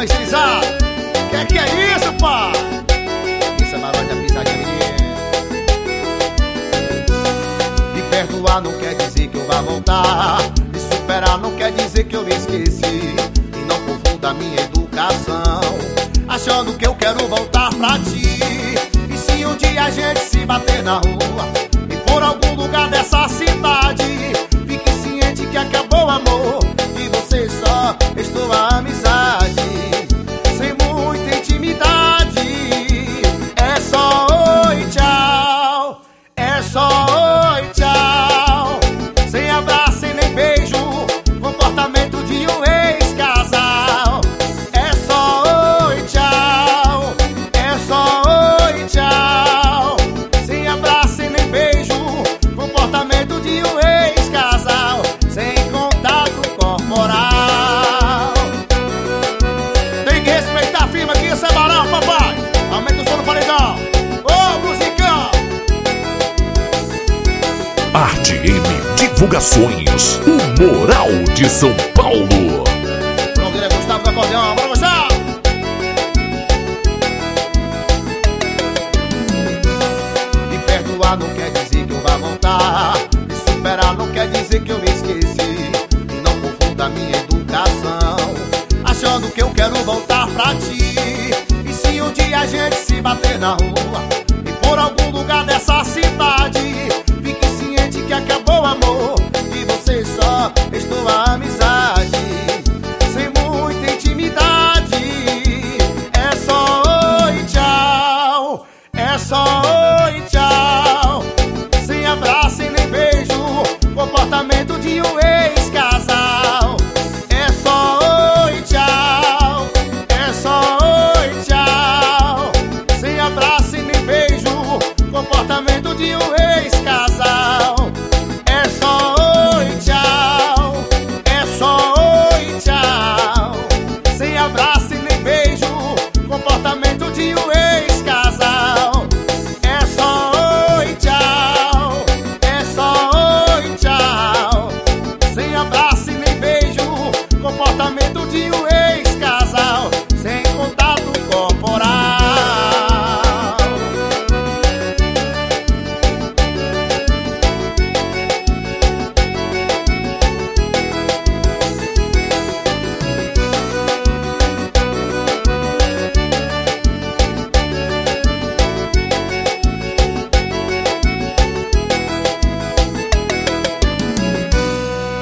mãe Cisá. Que que é isso, pá? Isso é marota pisadinha, menino. Me perdoar não quer dizer que eu vá voltar. Me superar não quer dizer que eu me esqueci. E não confunda minha educação. Achando que eu quero voltar pra ti. E se um dia a gente se bater na rua? Arte M Divulgações, o Moral de São Paulo. Gustavo! Me perdoar não quer dizer que eu vá voltar. Me superar não quer dizer que eu me esqueci. Não confunda minha educação, achando que eu quero voltar pra ti. E se um dia a gente se bater na rua, e por algum